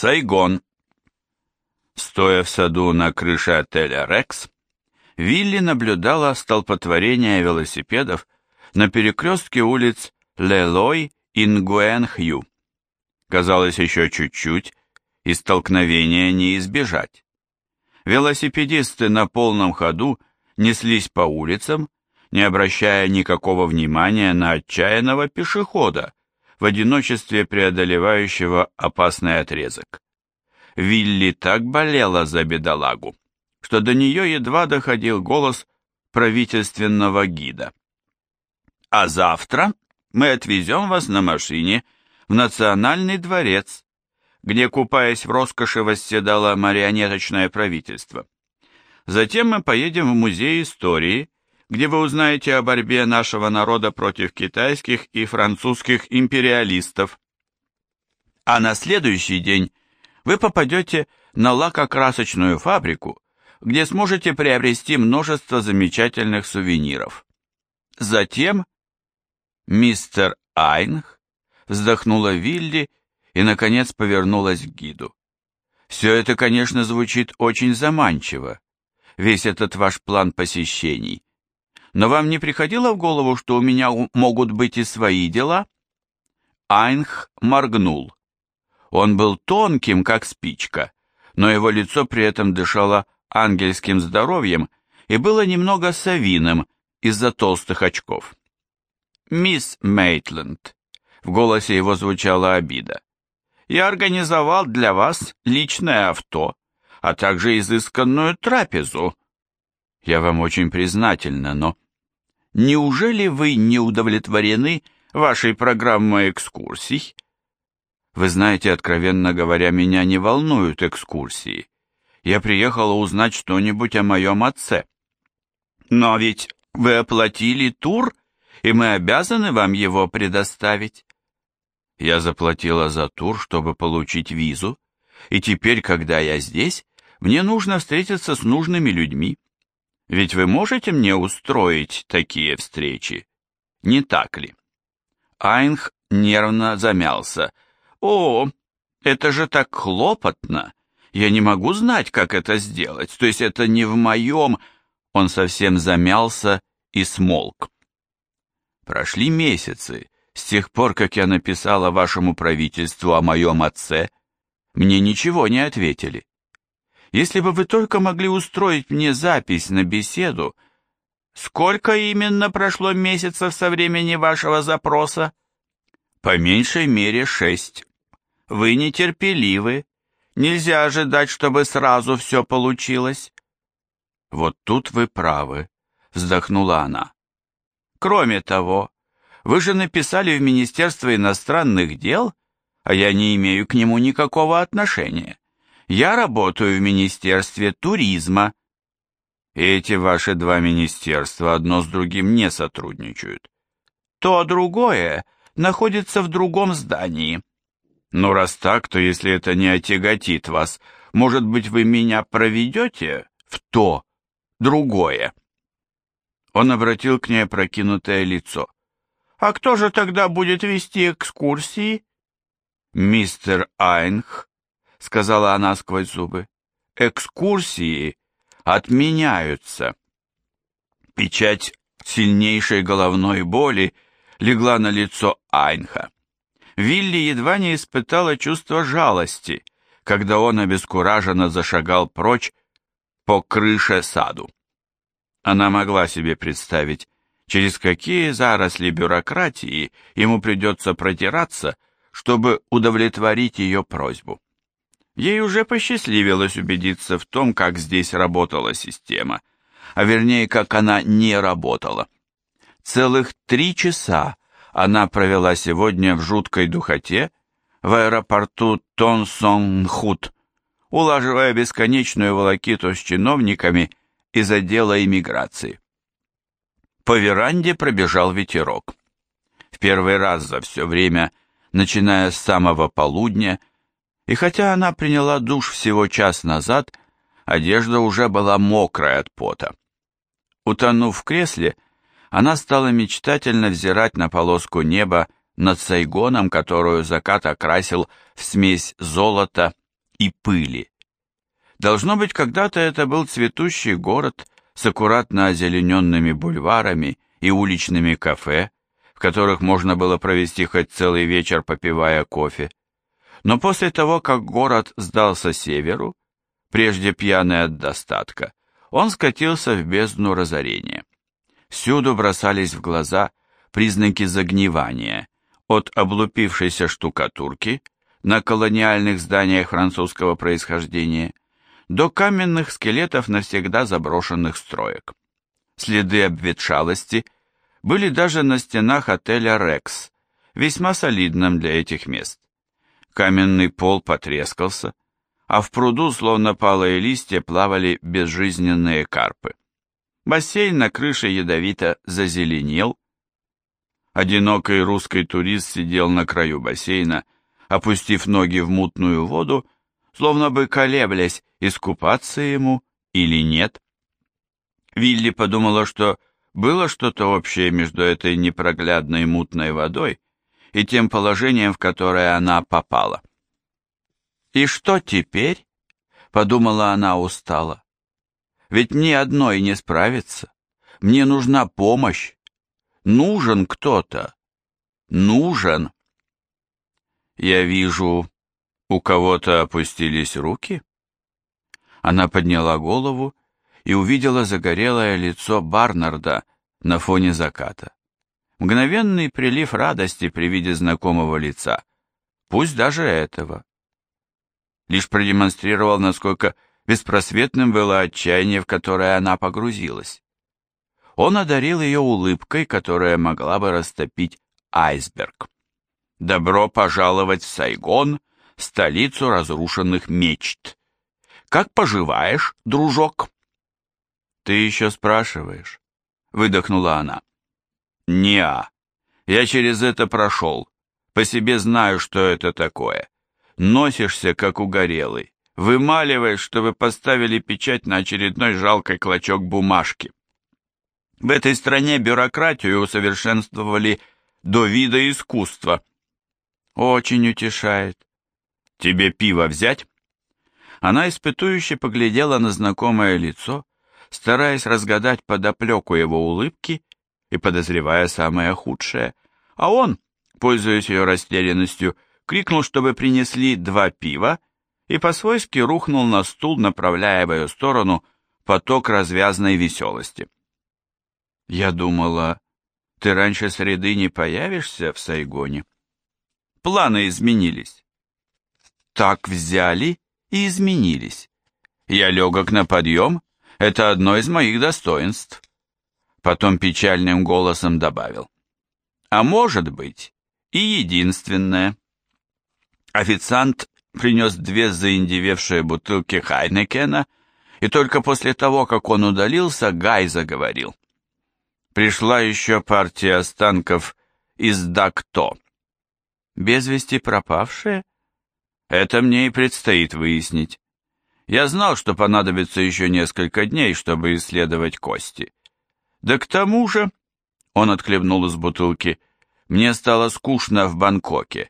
Сайгон. Стоя в саду на крыше отеля «Рекс», Вилли наблюдала столпотворение велосипедов на перекрестке улиц Лелой и Нгуэн-Хью. Казалось, еще чуть-чуть, и столкновения не избежать. Велосипедисты на полном ходу неслись по улицам, не обращая никакого внимания на отчаянного пешехода, в одиночестве преодолевающего опасный отрезок. Вилли так болела за бедолагу, что до нее едва доходил голос правительственного гида. «А завтра мы отвезем вас на машине в Национальный дворец, где, купаясь в роскоши, восседало марионеточное правительство. Затем мы поедем в Музей истории, где вы узнаете о борьбе нашего народа против китайских и французских империалистов. А на следующий день вы попадете на лакокрасочную фабрику, где сможете приобрести множество замечательных сувениров. Затем мистер Айнх вздохнула Вилли и, наконец, повернулась к гиду. Все это, конечно, звучит очень заманчиво, весь этот ваш план посещений. Но вам не приходило в голову, что у меня могут быть и свои дела? Айнх моргнул. Он был тонким, как спичка, но его лицо при этом дышало ангельским здоровьем и было немного совиным из-за толстых очков. «Мисс Мейтленд», — в голосе его звучала обида, — «я организовал для вас личное авто, а также изысканную трапезу, я вам очень признательна, но... Неужели вы не удовлетворены вашей программой экскурсий? Вы знаете, откровенно говоря, меня не волнуют экскурсии. Я приехала узнать что-нибудь о моем отце. Но ведь вы оплатили тур, и мы обязаны вам его предоставить. Я заплатила за тур, чтобы получить визу, и теперь, когда я здесь, мне нужно встретиться с нужными людьми. Ведь вы можете мне устроить такие встречи, не так ли? Айнх нервно замялся. О, это же так хлопотно. Я не могу знать, как это сделать. То есть это не в моем... Он совсем замялся и смолк. Прошли месяцы с тех пор, как я написала вашему правительству о моем отце. Мне ничего не ответили. Если бы вы только могли устроить мне запись на беседу, сколько именно прошло месяцев со времени вашего запроса? По меньшей мере шесть. Вы нетерпеливы. Нельзя ожидать, чтобы сразу все получилось. Вот тут вы правы, вздохнула она. Кроме того, вы же написали в Министерство иностранных дел, а я не имею к нему никакого отношения. Я работаю в Министерстве туризма. Эти ваши два министерства одно с другим не сотрудничают. То другое находится в другом здании. Но раз так, то если это не отяготит вас, может быть, вы меня проведете в то другое?» Он обратил к ней опрокинутое лицо. «А кто же тогда будет вести экскурсии?» «Мистер Айнх — сказала она сквозь зубы. «Экскурсии отменяются». Печать сильнейшей головной боли легла на лицо Айнха. Вилли едва не испытала чувство жалости, когда он обескураженно зашагал прочь по крыше саду. Она могла себе представить, через какие заросли бюрократии ему придется протираться, чтобы удовлетворить ее просьбу. Ей уже посчастливилось убедиться в том, как здесь работала система, а вернее, как она не работала. Целых три часа она провела сегодня в жуткой духоте в аэропорту Тонсон-Хут, улаживая бесконечную волокиту с чиновниками из отдела иммиграции. По веранде пробежал ветерок. В первый раз за все время, начиная с самого полудня, и хотя она приняла душ всего час назад, одежда уже была мокрая от пота. Утонув в кресле, она стала мечтательно взирать на полоску неба над Сайгоном, которую закат окрасил в смесь золота и пыли. Должно быть, когда-то это был цветущий город с аккуратно озелененными бульварами и уличными кафе, в которых можно было провести хоть целый вечер, попивая кофе. Но после того, как город сдался северу, прежде пьяный от достатка, он скатился в бездну разорения. Всюду бросались в глаза признаки загнивания, от облупившейся штукатурки на колониальных зданиях французского происхождения до каменных скелетов навсегда заброшенных строек. Следы обветшалости были даже на стенах отеля «Рекс», весьма солидным для этих мест. Каменный пол потрескался, а в пруду, словно палые листья, плавали безжизненные карпы. Бассейн на крыше ядовито зазеленел. Одинокий русский турист сидел на краю бассейна, опустив ноги в мутную воду, словно бы колеблясь, искупаться ему или нет. Вилли подумала, что было что-то общее между этой непроглядной мутной водой и тем положением, в которое она попала. «И что теперь?» — подумала она устало. «Ведь мне одной не справиться. Мне нужна помощь. Нужен кто-то. Нужен». «Я вижу, у кого-то опустились руки?» Она подняла голову и увидела загорелое лицо Барнарда на фоне заката. Мгновенный прилив радости при виде знакомого лица, пусть даже этого. Лишь продемонстрировал, насколько беспросветным было отчаяние, в которое она погрузилась. Он одарил ее улыбкой, которая могла бы растопить айсберг. «Добро пожаловать в Сайгон, столицу разрушенных мечт. Как поживаешь, дружок?» «Ты еще спрашиваешь?» — выдохнула она. «Не-а. Я через это прошел. По себе знаю, что это такое. Носишься, как угорелый. Вымаливаешь, чтобы поставили печать на очередной жалкий клочок бумажки. В этой стране бюрократию усовершенствовали до вида искусства. Очень утешает. Тебе пиво взять? Она испытующе поглядела на знакомое лицо, стараясь разгадать подоплеку его улыбки и подозревая самое худшее. А он, пользуясь ее растерянностью, крикнул, чтобы принесли два пива, и по-свойски рухнул на стул, направляя в ее сторону поток развязной веселости. «Я думала, ты раньше среды не появишься в Сайгоне?» «Планы изменились». «Так взяли и изменились. Я легок на подъем, это одно из моих достоинств». Потом печальным голосом добавил. «А может быть, и единственное». Официант принес две заиндевевшие бутылки Хайнекена, и только после того, как он удалился, Гай заговорил. Пришла еще партия останков из Дакто. Без вести пропавшие? Это мне и предстоит выяснить. Я знал, что понадобится еще несколько дней, чтобы исследовать кости. Да к тому же, он отхлебнул из бутылки, мне стало скучно в Бангкоке.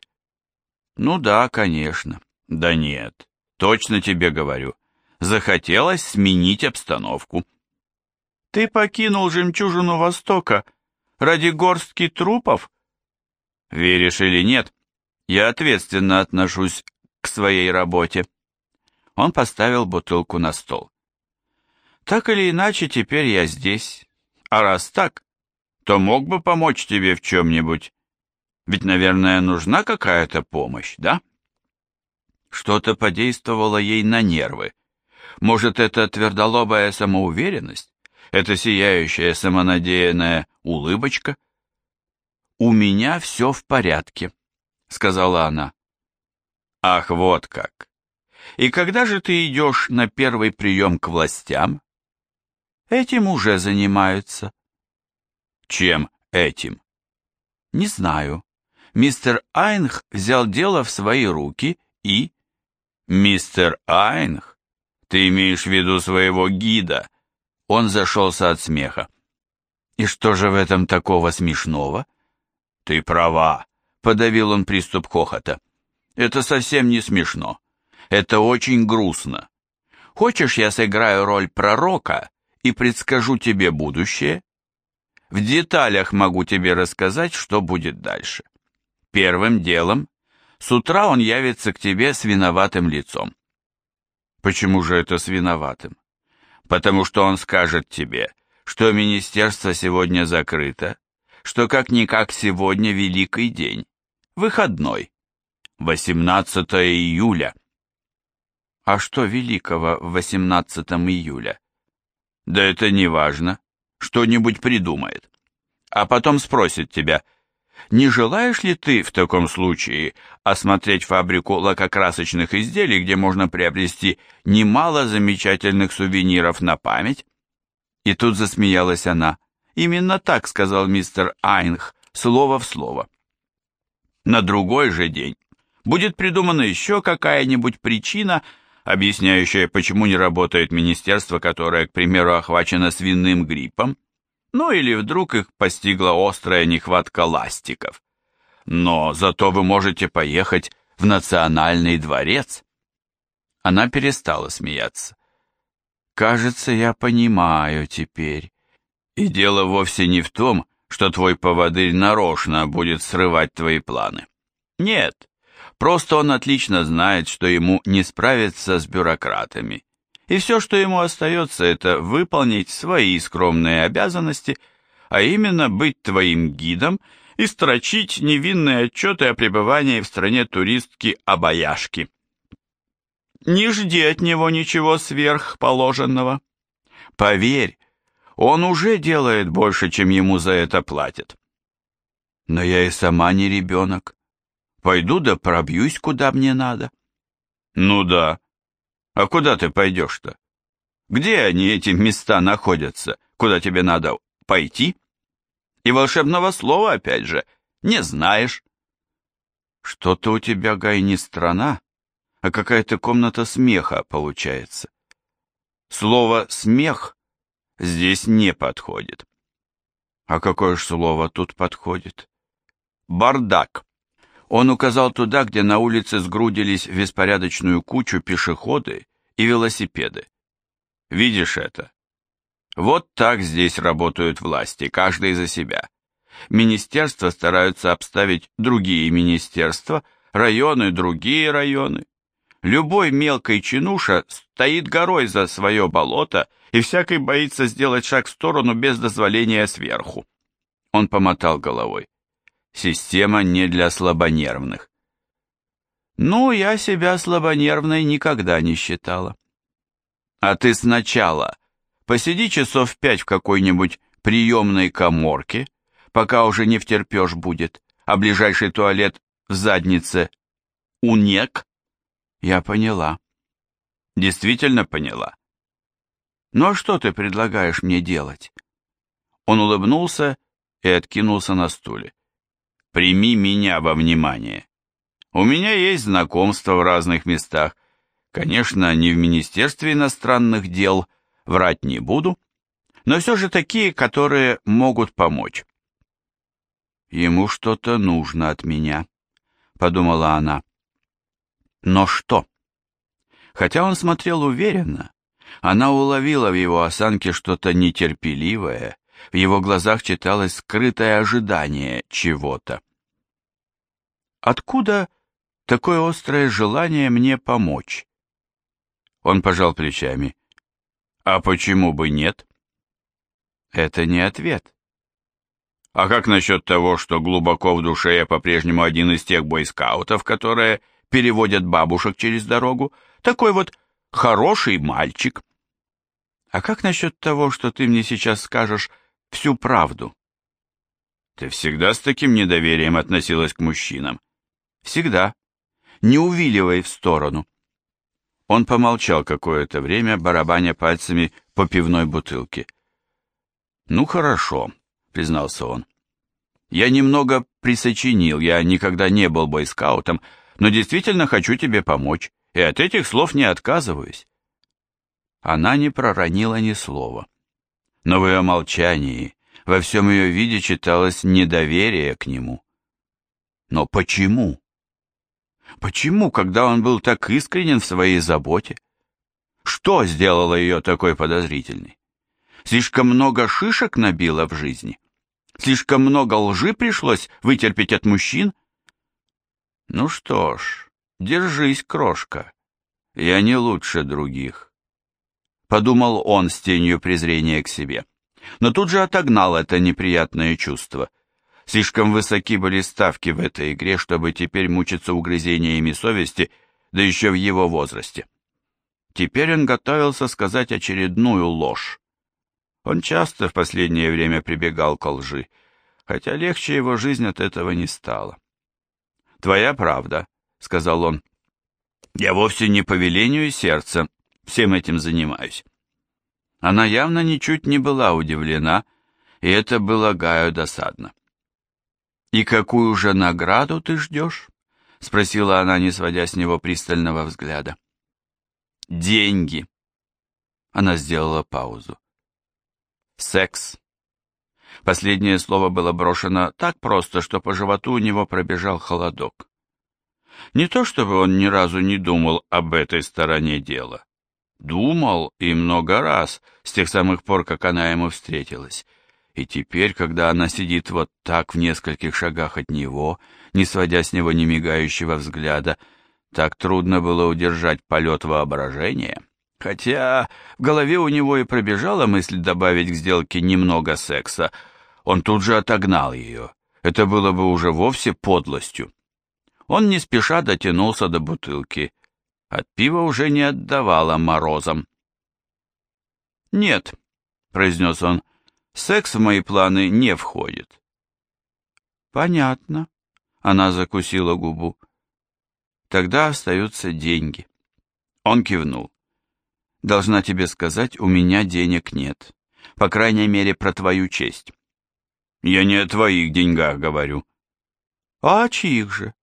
Ну да, конечно. Да нет, точно тебе говорю. Захотелось сменить обстановку. Ты покинул жемчужину Востока ради горстки трупов? Веришь или нет, я ответственно отношусь к своей работе. Он поставил бутылку на стол. Так или иначе, теперь я здесь. А раз так, то мог бы помочь тебе в чем-нибудь. Ведь, наверное, нужна какая-то помощь, да? Что-то подействовало ей на нервы. Может, это твердолобая самоуверенность? Это сияющая самонадеянная улыбочка? «У меня все в порядке», — сказала она. «Ах, вот как! И когда же ты идешь на первый прием к властям?» «Этим уже занимаются». «Чем этим?» «Не знаю мистер Айнх взял дело в свои руки и... «Мистер Айнх? Ты имеешь в виду своего гида?» Он зашелся от смеха. «И что же в этом такого смешного?» «Ты права», — подавил он приступ хохота. «Это совсем не смешно. Это очень грустно. Хочешь, я сыграю роль пророка и предскажу тебе будущее? В деталях могу тебе рассказать, что будет дальше. Первым делом, с утра он явится к тебе с виноватым лицом. Почему же это с виноватым? Потому что он скажет тебе, что министерство сегодня закрыто, что как-никак сегодня великий день, выходной, 18 июля. А что великого в 18 июля? Да это не важно, что-нибудь придумает. А потом спросит тебя, не желаешь ли ты в таком случае осмотреть фабрику лакокрасочных изделий, где можно приобрести немало замечательных сувениров на память? И тут засмеялась она. Именно так сказал мистер Айнх, слово в слово. На другой же день будет придумана еще какая-нибудь причина, объясняющая, почему не работает министерство, которое, к примеру, охвачено свиным гриппом, ну или вдруг их постигла острая нехватка ластиков. Но зато вы можете поехать в национальный дворец. Она перестала смеяться. Кажется, я понимаю теперь. И дело вовсе не в том, что твой поводырь нарочно будет срывать твои планы. Нет, просто он отлично знает, что ему не справиться с бюрократами, и все, что ему остается, это выполнить свои скромные обязанности, а именно быть твоим гидом и строчить невинные отчеты о пребывании в стране туристки Абаяшки. Не жди от него ничего сверхположенного. Поверь, он уже делает больше, чем ему за это платят. Но я и сама не ребенок. Пойду да пробьюсь, куда мне надо. Ну да, а куда ты пойдешь-то? Где они, эти места, находятся, куда тебе надо пойти? И волшебного слова, опять же, не знаешь. Что-то у тебя, Гай, не страна, а какая-то комната смеха получается. Слово «смех» здесь не подходит. А какое же слово тут подходит? Бардак. Он указал туда, где на улице сгрудились в беспорядочную кучу пешеходы и велосипеды. Видишь это? Вот так здесь работают власти, каждый за себя. Министерства стараются обставить другие министерства, районы другие районы. Любой мелкой чинуша стоит горой за свое болото, и всякий боится сделать шаг в сторону без дозволения сверху. Он помотал головой. Система не для слабонервных. Ну, я себя слабонервной никогда не считала. А ты сначала посиди часов пять в какой-нибудь приемной коморке, пока уже не втерпешь будет, а ближайший туалет в заднице унек. Я поняла. Действительно поняла. Ну а что ты предлагаешь мне делать? Он улыбнулся и откинулся на стуле. Прими меня во внимание. У меня есть знакомства в разных местах. Конечно, не в Министерстве иностранных дел, врать не буду, но все же такие, которые могут помочь. Ему что-то нужно от меня, подумала она. Но что? Хотя он смотрел уверенно, она уловила в его осанке что-то нетерпеливое, в его глазах читалось скрытое ожидание чего-то. Откуда такое острое желание мне помочь. Он пожал плечами. А почему бы нет? Это не ответ. А как насчет того, что глубоко в душе я по-прежнему один из тех бойскаутов, которые переводят бабушек через дорогу? Такой вот хороший мальчик. А как насчет того, что ты мне сейчас скажешь всю правду? Ты всегда с таким недоверием относилась к мужчинам? Всегда не увиливай в сторону. Он помолчал какое-то время, барабаня пальцами по пивной бутылке. «Ну хорошо», — признался он. «Я немного присочинил, я никогда не был бойскаутом, но действительно хочу тебе помочь, и от этих слов не отказываюсь». Она не проронила ни слова. Но в ее молчании, во всем ее виде читалось недоверие к нему. Но почему? Почему, когда он был так искренен в своей заботе? Что сделало ее такой подозрительной? Слишком много шишек набила в жизни? Слишком много лжи пришлось вытерпеть от мужчин? Ну что ж, держись, крошка. Я не лучше других. Подумал он с тенью презрения к себе. Но тут же отогнал это неприятное чувство. Слишком высоки были ставки в этой игре, чтобы теперь мучиться угрызениями совести, да еще в его возрасте. Теперь он готовился сказать очередную ложь. Он часто в последнее время прибегал к лжи, хотя легче его жизнь от этого не стала. «Твоя правда», — сказал он. «Я вовсе не по велению сердца всем этим занимаюсь». Она явно ничуть не была удивлена, и это было Гаю досадно. «И какую же награду ты ждешь?» — спросила она, не сводя с него пристального взгляда. «Деньги». Она сделала паузу. «Секс». Последнее слово было брошено так просто, что по животу у него пробежал холодок. Не то чтобы он ни разу не думал об этой стороне дела. Думал и много раз, с тех самых пор, как она ему встретилась. И теперь, когда она сидит вот так в нескольких шагах от него, не сводя с него ни мигающего взгляда, так трудно было удержать полет воображения. Хотя в голове у него и пробежала мысль добавить к сделке немного секса, он тут же отогнал ее. Это было бы уже вовсе подлостью. Он не спеша дотянулся до бутылки. От пива уже не отдавало морозом. «Нет», — произнес он, — «секс в мои планы не входит». «Понятно», — она закусила губу. «Тогда остаются деньги». Он кивнул. Должна тебе сказать, у меня денег нет. По крайней мере, про твою честь. Я не о твоих деньгах говорю. А о чьих же?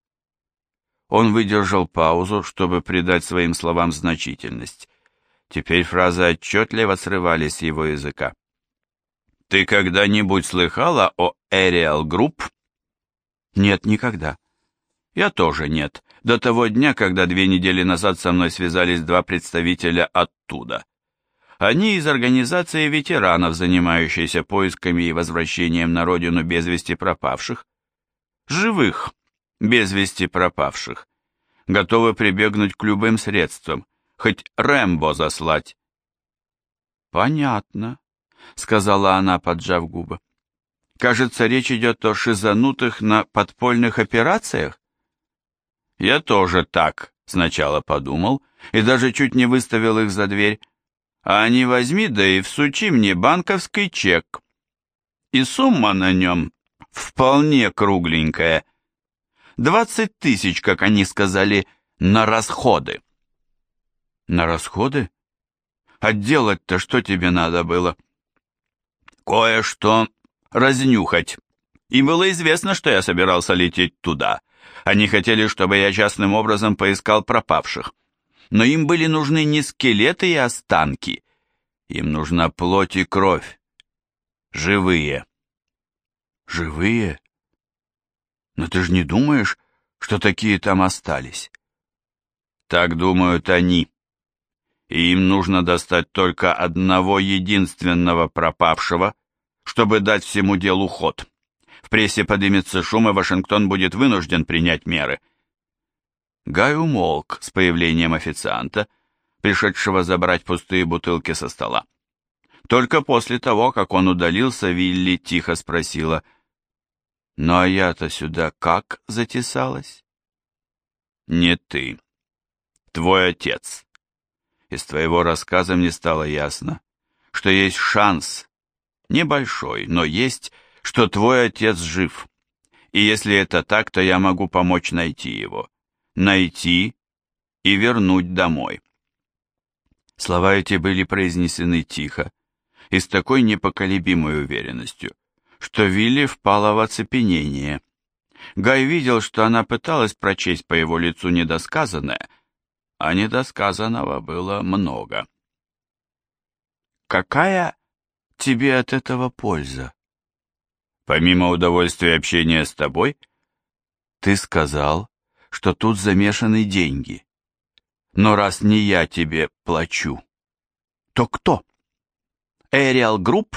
Он выдержал паузу, чтобы придать своим словам значительность. Теперь фразы отчетливо срывались с его языка. «Ты когда-нибудь слыхала о Aerial Group?» «Нет, никогда». «Я тоже нет до того дня, когда две недели назад со мной связались два представителя оттуда. Они из организации ветеранов, занимающейся поисками и возвращением на родину без вести пропавших. Живых, без вести пропавших. Готовы прибегнуть к любым средствам, хоть Рэмбо заслать. «Понятно», — сказала она, поджав губы. «Кажется, речь идет о шизанутых на подпольных операциях?» Я тоже так сначала подумал и даже чуть не выставил их за дверь. А не возьми, да и всучи мне банковский чек. И сумма на нем вполне кругленькая. Двадцать тысяч, как они сказали, на расходы. На расходы? А делать-то что тебе надо было? Кое-что разнюхать. Им было известно, что я собирался лететь туда. Они хотели, чтобы я частным образом поискал пропавших. Но им были нужны не скелеты и останки. Им нужна плоть и кровь. Живые. Живые? Но ты же не думаешь, что такие там остались? Так думают они. И им нужно достать только одного единственного пропавшего, чтобы дать всему делу ход. В прессе подымется шум, и Вашингтон будет вынужден принять меры. Гай умолк с появлением официанта, пришедшего забрать пустые бутылки со стола. Только после того, как он удалился, Вилли тихо спросила, «Ну а я-то сюда как затесалась?» «Не ты. Твой отец. Из твоего рассказа мне стало ясно, что есть шанс, небольшой, но есть что твой отец жив. И если это так, то я могу помочь найти его. Найти и вернуть домой. Слова эти были произнесены тихо и с такой непоколебимой уверенностью, что Вилли впала в оцепенение. Гай видел, что она пыталась прочесть по его лицу недосказанное, а недосказанного было много. «Какая тебе от этого польза?» Помимо удовольствия общения с тобой, ты сказал, что тут замешаны деньги. Но раз не я тебе плачу, то кто? Эриал Групп?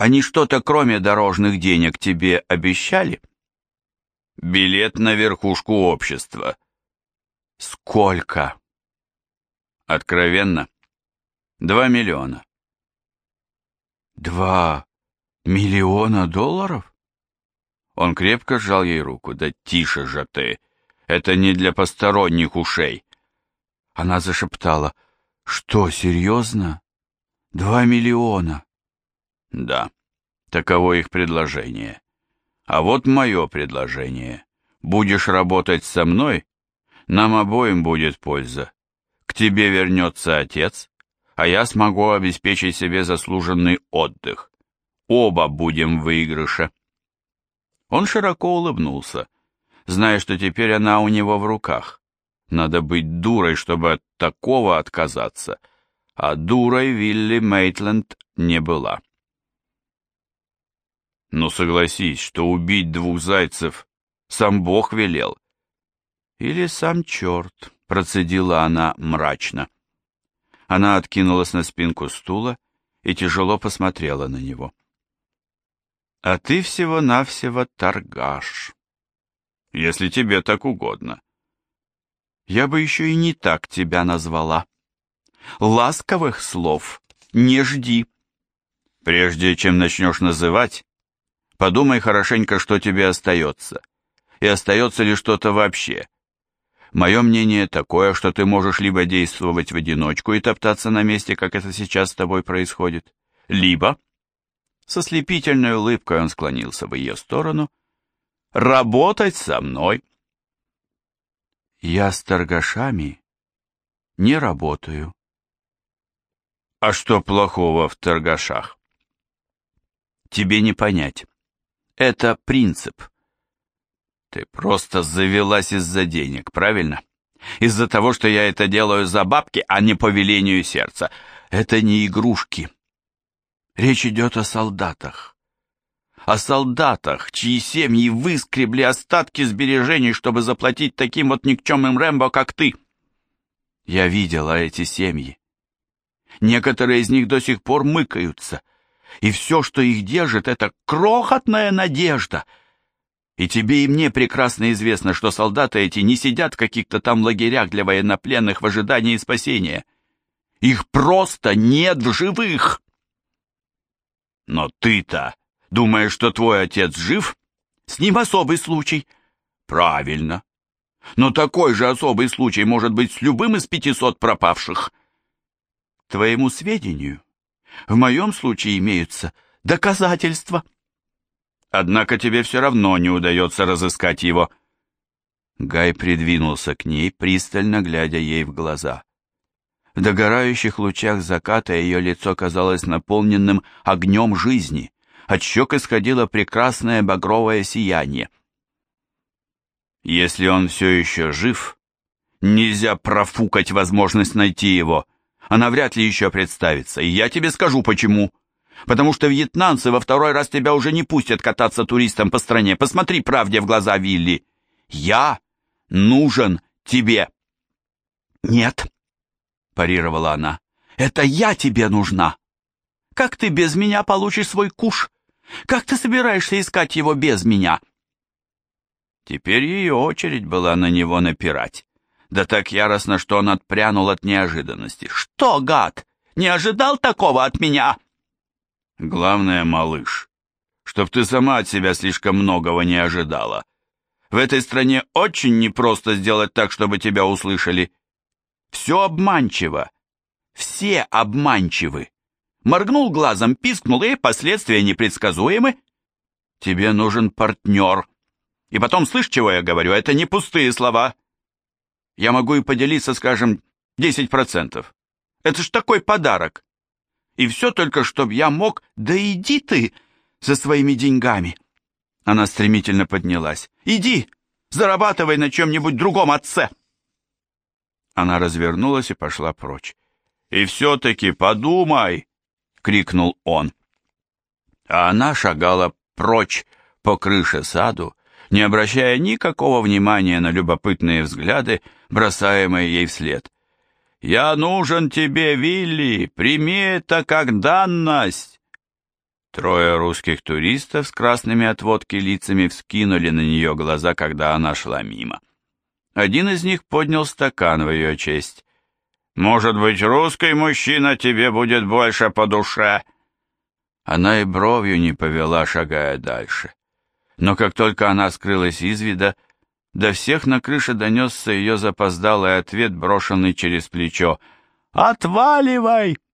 Они что-то кроме дорожных денег тебе обещали? Билет на верхушку общества. Сколько? Откровенно? Два миллиона. Два миллиона долларов? Он крепко сжал ей руку. Да тише же ты. Это не для посторонних ушей. Она зашептала. Что, серьезно? Два миллиона? Да, таково их предложение. А вот мое предложение. Будешь работать со мной, нам обоим будет польза. К тебе вернется отец, а я смогу обеспечить себе заслуженный отдых. Оба будем в выигрыше. Он широко улыбнулся, зная, что теперь она у него в руках. Надо быть дурой, чтобы от такого отказаться. А дурой Вилли Мейтленд не была. Но «Ну, согласись, что убить двух зайцев сам Бог велел. Или сам черт, процедила она мрачно. Она откинулась на спинку стула и тяжело посмотрела на него. А ты всего-навсего торгаш. Если тебе так угодно. Я бы еще и не так тебя назвала. Ласковых слов не жди. Прежде чем начнешь называть, Подумай хорошенько, что тебе остается. И остается ли что-то вообще. Мое мнение такое, что ты можешь либо действовать в одиночку и топтаться на месте, как это сейчас с тобой происходит, либо, со слепительной улыбкой он склонился в ее сторону, работать со мной. Я с торгашами не работаю. А что плохого в торгашах? Тебе не понять. Это принцип. Ты просто завелась из-за денег, правильно? Из-за того, что я это делаю за бабки, а не по велению сердца. Это не игрушки. Речь идет о солдатах. О солдатах, чьи семьи выскребли остатки сбережений, чтобы заплатить таким вот никчемным Рэмбо, как ты. Я видела эти семьи. Некоторые из них до сих пор мыкаются и все, что их держит, это крохотная надежда. И тебе и мне прекрасно известно, что солдаты эти не сидят в каких-то там лагерях для военнопленных в ожидании спасения. Их просто нет в живых. Но ты-то думаешь, что твой отец жив? С ним особый случай. Правильно. Но такой же особый случай может быть с любым из пятисот пропавших. Твоему сведению, в моем случае имеются доказательства. Однако тебе все равно не удается разыскать его. Гай придвинулся к ней, пристально глядя ей в глаза. В догорающих лучах заката ее лицо казалось наполненным огнем жизни. От щек исходило прекрасное багровое сияние. Если он все еще жив, нельзя профукать возможность найти его. Она вряд ли еще представится, и я тебе скажу почему. Потому что вьетнамцы во второй раз тебя уже не пустят кататься туристом по стране. Посмотри правде в глаза, Вилли. Я нужен тебе. Нет, парировала она. Это я тебе нужна. Как ты без меня получишь свой куш? Как ты собираешься искать его без меня? Теперь ее очередь была на него напирать да так яростно, что он отпрянул от неожиданности. «Что, гад, не ожидал такого от меня?» «Главное, малыш, чтоб ты сама от себя слишком многого не ожидала. В этой стране очень непросто сделать так, чтобы тебя услышали. Все обманчиво. Все обманчивы. Моргнул глазом, пискнул, и последствия непредсказуемы. Тебе нужен партнер. И потом, слышь, чего я говорю, это не пустые слова я могу и поделиться, скажем, 10%. Это ж такой подарок. И все только, чтобы я мог, да иди ты за своими деньгами. Она стремительно поднялась. Иди, зарабатывай на чем-нибудь другом отце. Она развернулась и пошла прочь. «И все-таки подумай!» — крикнул он. А она шагала прочь по крыше саду, не обращая никакого внимания на любопытные взгляды, бросаемые ей вслед. «Я нужен тебе, Вилли! Прими это как данность!» Трое русских туристов с красными от водки лицами вскинули на нее глаза, когда она шла мимо. Один из них поднял стакан в ее честь. «Может быть, русский мужчина тебе будет больше по душе?» Она и бровью не повела, шагая дальше. Но как только она скрылась из вида, до всех на крыше донесся ее запоздалый ответ, брошенный через плечо. «Отваливай!